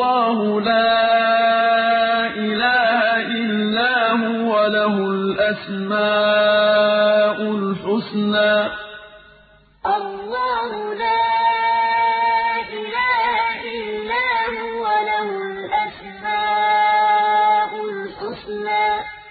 الله لا إله إلا هو له الأسماء الحسنى. الله لا إله إلا هو له الأسماء الحسنى.